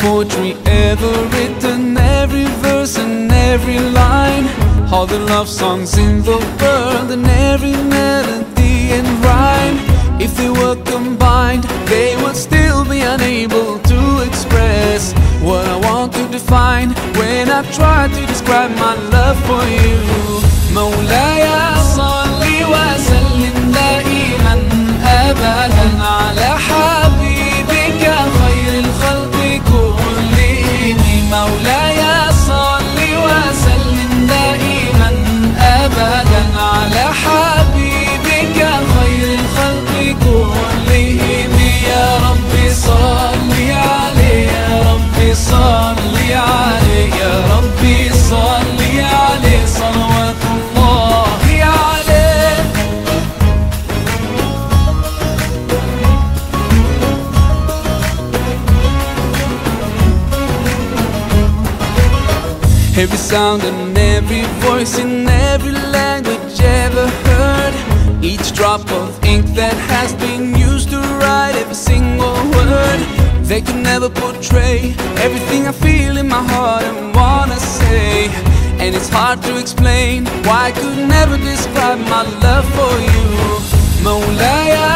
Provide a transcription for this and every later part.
poetry ever written, every verse and every line. All the love songs in the world and every melody and rhyme. If they were combined, they would still be unable to express what I want to define when I try to describe my love for you. مولاي صل وسلم دائما ابدا Every sound and every voice in every language ever heard. Each drop of ink that has been used to write every single word. They could never portray everything I feel in my heart and wanna say. And it's hard to explain why I could never describe my love for you. Moulaya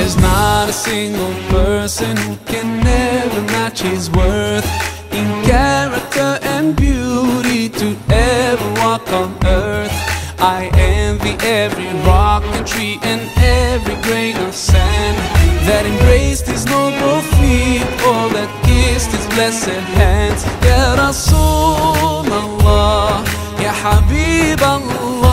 There's not a single person who can ever match his worth in character and beauty to ever walk on earth. I envy every rock and tree and every grain of sand that embraced his noble feet or that kissed his blessed hands. Ya Rasulullah, Ya Habib Allah,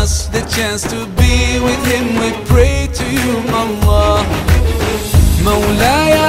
us the chance to be with him. We pray to you, Allah. مولاي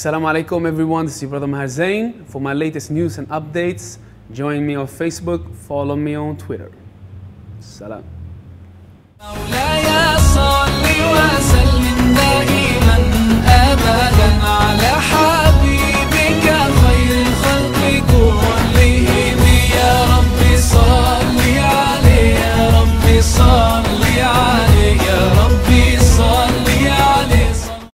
Assalamu alaikum everyone, this is your brother Maher Zain. For my latest news and updates, join me on Facebook, follow me on Twitter. Salam.